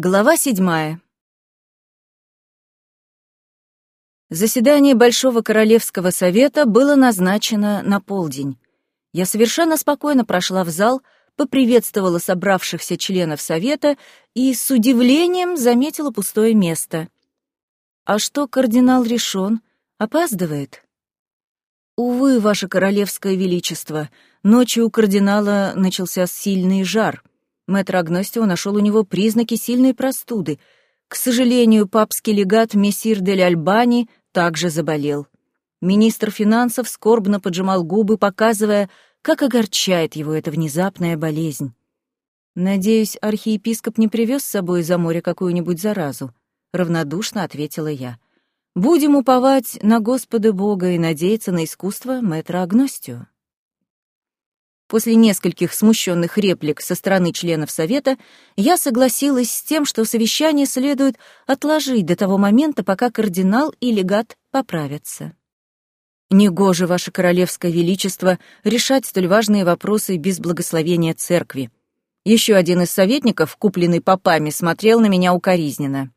Глава седьмая. Заседание Большого Королевского Совета было назначено на полдень. Я совершенно спокойно прошла в зал, поприветствовала собравшихся членов Совета и с удивлением заметила пустое место. А что кардинал решен? Опаздывает? Увы, Ваше Королевское Величество, ночью у кардинала начался сильный жар — Мэтр Агностио нашел у него признаки сильной простуды. К сожалению, папский легат мессир дель Альбани также заболел. Министр финансов скорбно поджимал губы, показывая, как огорчает его эта внезапная болезнь. «Надеюсь, архиепископ не привез с собой из-за моря какую-нибудь заразу?» — равнодушно ответила я. «Будем уповать на Господа Бога и надеяться на искусство мэтра Агностио». После нескольких смущенных реплик со стороны членов Совета я согласилась с тем, что совещание следует отложить до того момента, пока кардинал и легат поправятся. Негоже, Ваше Королевское Величество, решать столь важные вопросы без благословения церкви. Еще один из советников, купленный попами, смотрел на меня укоризненно.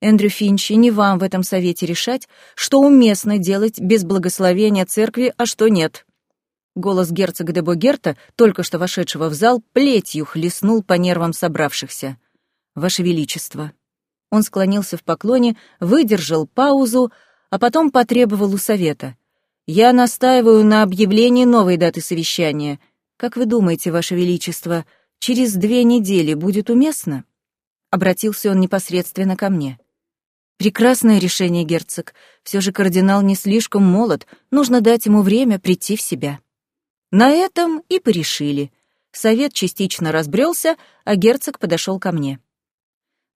Эндрю Финчи, не вам в этом совете решать, что уместно делать без благословения церкви, а что нет. Голос герцога де Богерта, только что вошедшего в зал, плетью хлестнул по нервам собравшихся. «Ваше Величество». Он склонился в поклоне, выдержал паузу, а потом потребовал у совета. «Я настаиваю на объявлении новой даты совещания. Как вы думаете, Ваше Величество, через две недели будет уместно?» Обратился он непосредственно ко мне. «Прекрасное решение, герцог. Все же кардинал не слишком молод, нужно дать ему время прийти в себя». На этом и порешили. Совет частично разбрелся, а герцог подошел ко мне.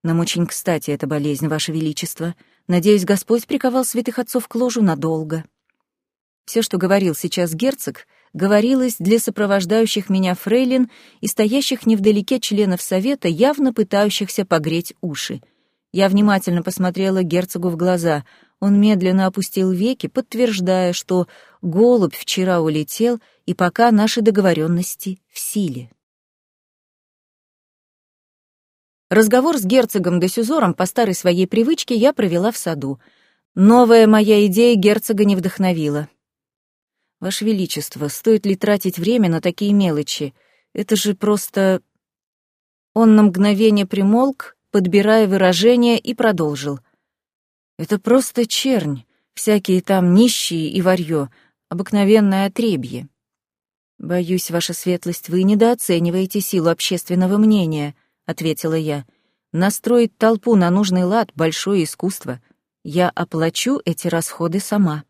«Нам очень кстати эта болезнь, Ваше Величество. Надеюсь, Господь приковал святых отцов к ложу надолго». Все, что говорил сейчас герцог, говорилось для сопровождающих меня фрейлин и стоящих невдалеке членов Совета, явно пытающихся погреть уши. Я внимательно посмотрела герцогу в глаза. Он медленно опустил веки, подтверждая, что голубь вчера улетел — и пока наши договоренности в силе. Разговор с герцогом де Сюзором по старой своей привычке я провела в саду. Новая моя идея герцога не вдохновила. «Ваше Величество, стоит ли тратить время на такие мелочи? Это же просто...» Он на мгновение примолк, подбирая выражение, и продолжил. «Это просто чернь, всякие там нищие и варьё, обыкновенное отребье. «Боюсь, ваша светлость, вы недооцениваете силу общественного мнения», — ответила я. «Настроить толпу на нужный лад — большое искусство. Я оплачу эти расходы сама».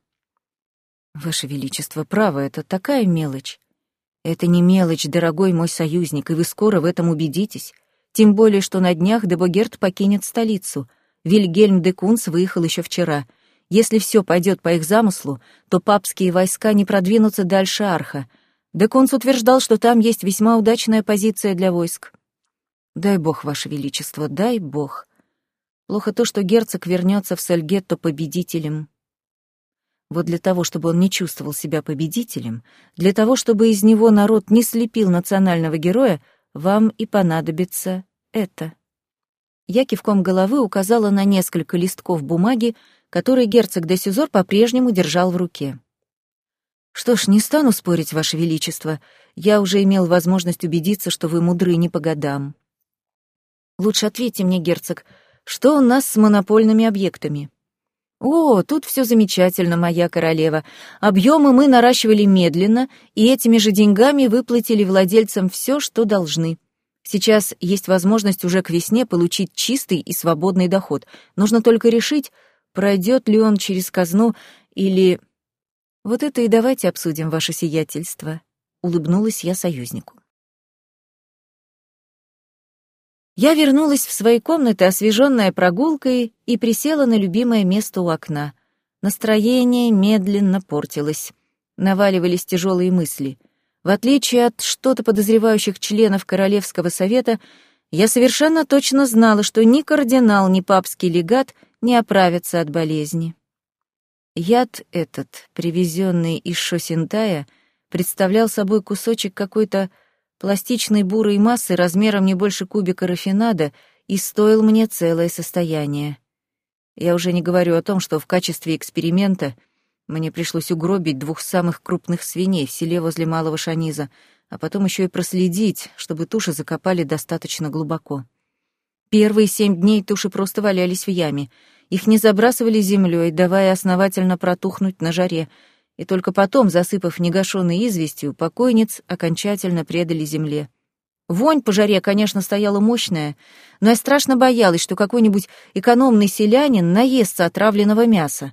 «Ваше Величество, право, это такая мелочь». «Это не мелочь, дорогой мой союзник, и вы скоро в этом убедитесь. Тем более, что на днях Дебогерт покинет столицу. Вильгельм де Кунс выехал еще вчера. Если все пойдет по их замыслу, то папские войска не продвинутся дальше Арха — Деконс утверждал, что там есть весьма удачная позиция для войск. Дай бог, Ваше Величество, дай бог. Плохо то, что герцог вернется в Сальгетто победителем. Вот для того, чтобы он не чувствовал себя победителем, для того, чтобы из него народ не слепил национального героя, вам и понадобится это. Я кивком головы указала на несколько листков бумаги, которые герцог де Сюзор по-прежнему держал в руке. Что ж, не стану спорить, Ваше Величество. Я уже имел возможность убедиться, что вы мудры не по годам. Лучше ответьте мне, герцог, что у нас с монопольными объектами? О, тут все замечательно, моя королева. Объемы мы наращивали медленно, и этими же деньгами выплатили владельцам все, что должны. Сейчас есть возможность уже к весне получить чистый и свободный доход. Нужно только решить, пройдет ли он через казну или «Вот это и давайте обсудим ваше сиятельство», — улыбнулась я союзнику. Я вернулась в свои комнаты, освеженная прогулкой, и присела на любимое место у окна. Настроение медленно портилось. Наваливались тяжелые мысли. В отличие от что-то подозревающих членов Королевского совета, я совершенно точно знала, что ни кардинал, ни папский легат не оправятся от болезни. Яд этот, привезенный из Шосинтая, представлял собой кусочек какой-то пластичной бурой массы размером не больше кубика рафинада и стоил мне целое состояние. Я уже не говорю о том, что в качестве эксперимента мне пришлось угробить двух самых крупных свиней в селе возле Малого Шаниза, а потом еще и проследить, чтобы туши закопали достаточно глубоко. Первые семь дней туши просто валялись в яме. Их не забрасывали землей, давая основательно протухнуть на жаре, и только потом, засыпав негашенной известью, покойниц окончательно предали земле. Вонь по жаре, конечно, стояла мощная, но я страшно боялась, что какой-нибудь экономный селянин наестся отравленного мяса.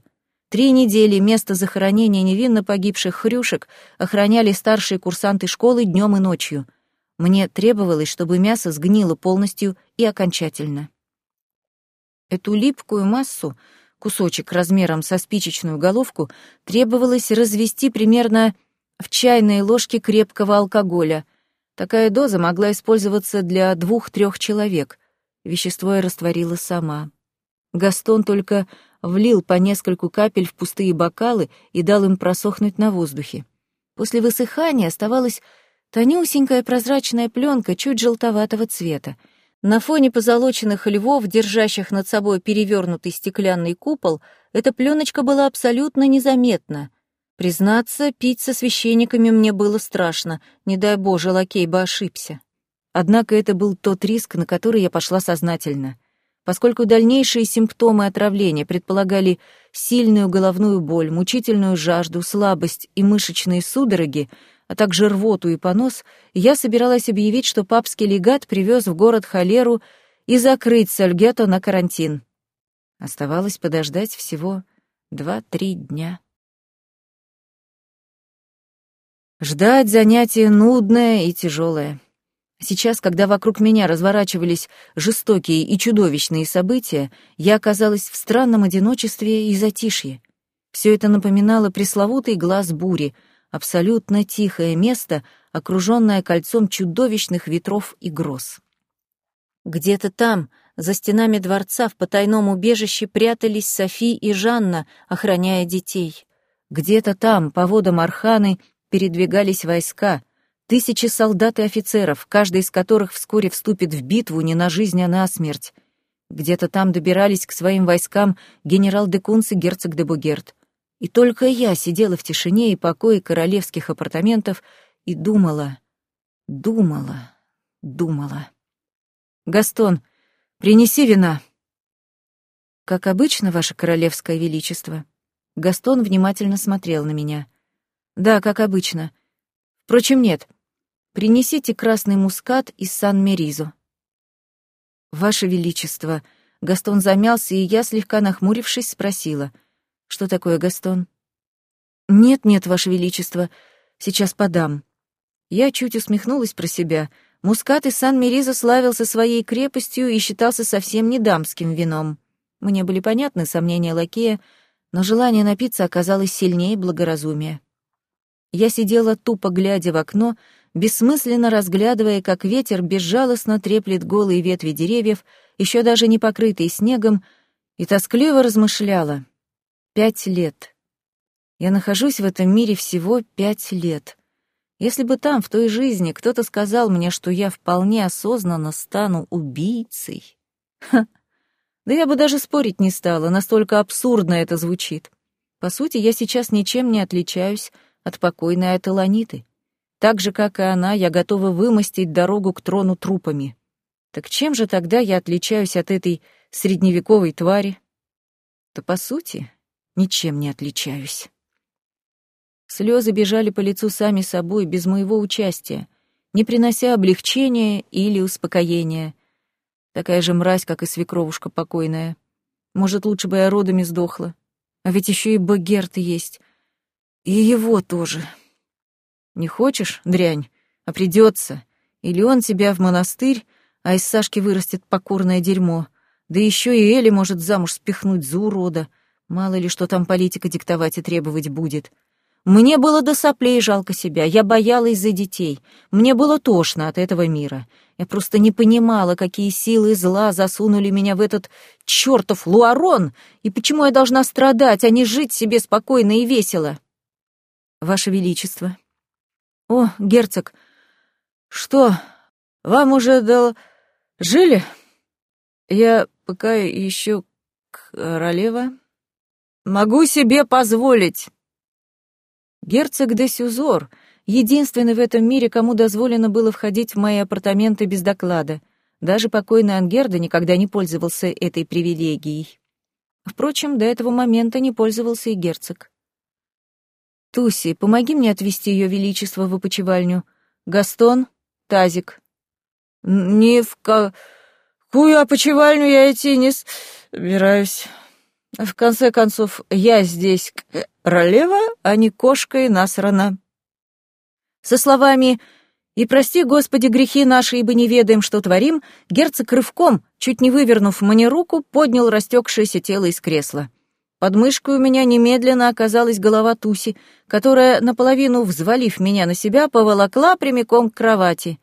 Три недели место захоронения невинно погибших хрюшек охраняли старшие курсанты школы днем и ночью. Мне требовалось, чтобы мясо сгнило полностью и окончательно. Эту липкую массу, кусочек размером со спичечную головку, требовалось развести примерно в чайной ложке крепкого алкоголя. Такая доза могла использоваться для двух-трех человек. Вещество я растворила сама. Гастон только влил по нескольку капель в пустые бокалы и дал им просохнуть на воздухе. После высыхания оставалась тонюсенькая прозрачная пленка чуть желтоватого цвета. На фоне позолоченных львов, держащих над собой перевернутый стеклянный купол, эта пленочка была абсолютно незаметна. Признаться, пить со священниками мне было страшно, не дай Боже, лакей бы ошибся. Однако это был тот риск, на который я пошла сознательно. Поскольку дальнейшие симптомы отравления предполагали сильную головную боль, мучительную жажду, слабость и мышечные судороги, а также рвоту и понос, я собиралась объявить, что папский легат привез в город холеру и закрыть Сальгето на карантин. Оставалось подождать всего два-три дня. Ждать занятие нудное и тяжелое. Сейчас, когда вокруг меня разворачивались жестокие и чудовищные события, я оказалась в странном одиночестве и затишье. Все это напоминало пресловутый глаз бури, абсолютно тихое место, окруженное кольцом чудовищных ветров и гроз. Где-то там, за стенами дворца, в потайном убежище прятались Софи и Жанна, охраняя детей. Где-то там, по водам Арханы, передвигались войска — Тысячи солдат и офицеров, каждый из которых вскоре вступит в битву не на жизнь, а на смерть. Где-то там добирались к своим войскам генерал де Кунц и герцог де Бугерт. И только я сидела в тишине и покое королевских апартаментов и думала, думала, думала. «Гастон, принеси вина!» «Как обычно, ваше королевское величество». Гастон внимательно смотрел на меня. «Да, как обычно. Впрочем, нет. Принесите красный мускат из Сан-Меризо». «Ваше Величество», Гастон замялся, и я, слегка нахмурившись, спросила. «Что такое, Гастон?» «Нет-нет, Ваше Величество, сейчас подам». Я чуть усмехнулась про себя. Мускат из Сан-Меризо славился своей крепостью и считался совсем не дамским вином. Мне были понятны сомнения лакея, но желание напиться оказалось сильнее благоразумия. Я сидела тупо глядя в окно, бессмысленно разглядывая, как ветер безжалостно треплет голые ветви деревьев, еще даже не покрытые снегом, и тоскливо размышляла. Пять лет. Я нахожусь в этом мире всего пять лет. Если бы там, в той жизни, кто-то сказал мне, что я вполне осознанно стану убийцей... Ха! Да я бы даже спорить не стала, настолько абсурдно это звучит. По сути, я сейчас ничем не отличаюсь от покойной Аталаниты. Так же, как и она, я готова вымостить дорогу к трону трупами. Так чем же тогда я отличаюсь от этой средневековой твари? То, по сути, ничем не отличаюсь. Слезы бежали по лицу сами собой, без моего участия, не принося облегчения или успокоения. Такая же мразь, как и свекровушка покойная. Может, лучше бы я родами сдохла. А ведь еще и Богерт есть. И его тоже. Не хочешь, дрянь, а придется. Или он тебя в монастырь, а из Сашки вырастет покорное дерьмо. Да еще и Эли может замуж спихнуть за урода. Мало ли, что там политика диктовать и требовать будет. Мне было до соплей жалко себя, я боялась за детей. Мне было тошно от этого мира. Я просто не понимала, какие силы зла засунули меня в этот чертов луарон, и почему я должна страдать, а не жить себе спокойно и весело. Ваше Величество, «О, герцог, что, вам уже дал... жили?» Я пока еще королева. Могу себе позволить. Герцог де Сюзор — единственный в этом мире, кому дозволено было входить в мои апартаменты без доклада. Даже покойный Ангерда никогда не пользовался этой привилегией. Впрочем, до этого момента не пользовался и герцог. «Туси, помоги мне отвезти ее величество в опочивальню. Гастон, тазик». «Ни в какую опочивальню я идти не собираюсь. В конце концов, я здесь королева, а не кошка и насрана». Со словами «И прости, Господи, грехи наши, ибо не ведаем, что творим», герцог рывком, чуть не вывернув мне руку, поднял растекшееся тело из кресла. Под мышкой у меня немедленно оказалась голова Туси, которая, наполовину взвалив меня на себя, поволокла прямиком к кровати.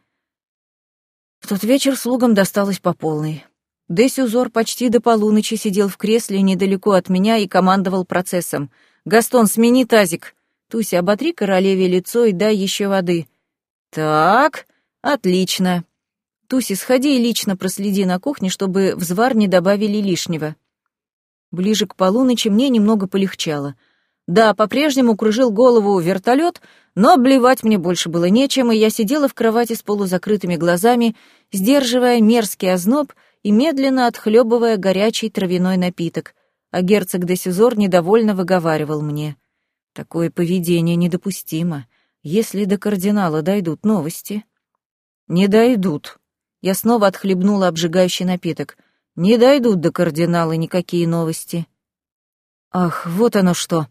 В тот вечер слугам досталось по полной. Десюзор почти до полуночи сидел в кресле недалеко от меня и командовал процессом. «Гастон, смени тазик. Туся, оботри королеве лицо и дай еще воды». «Так, отлично. Туси, сходи и лично проследи на кухне, чтобы в звар не добавили лишнего». Ближе к полуночи мне немного полегчало. Да, по-прежнему кружил голову вертолет, но обливать мне больше было нечем, и я сидела в кровати с полузакрытыми глазами, сдерживая мерзкий озноб и медленно отхлебывая горячий травяной напиток, а герцог де Сюзор недовольно выговаривал мне. Такое поведение недопустимо. Если до кардинала дойдут новости... Не дойдут. Я снова отхлебнула обжигающий напиток — не дойдут до кардинала никакие новости. Ах, вот оно что.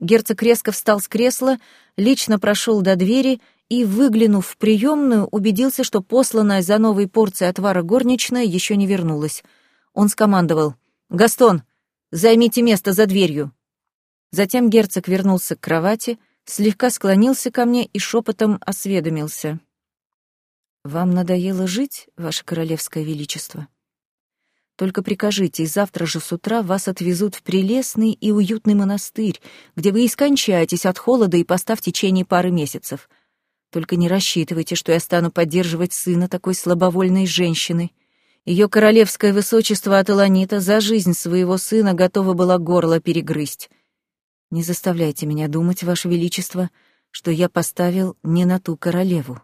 Герцог резко встал с кресла, лично прошел до двери и, выглянув в приемную, убедился, что посланная за новой порцией отвара горничная еще не вернулась. Он скомандовал «Гастон, займите место за дверью». Затем герцог вернулся к кровати, слегка склонился ко мне и шепотом осведомился. «Вам надоело жить, ваше королевское величество?» Только прикажите, и завтра же с утра вас отвезут в прелестный и уютный монастырь, где вы и скончаетесь от холода и поста в течение пары месяцев. Только не рассчитывайте, что я стану поддерживать сына такой слабовольной женщины. Ее королевское высочество Аталанита за жизнь своего сына готова была горло перегрызть. Не заставляйте меня думать, ваше величество, что я поставил не на ту королеву.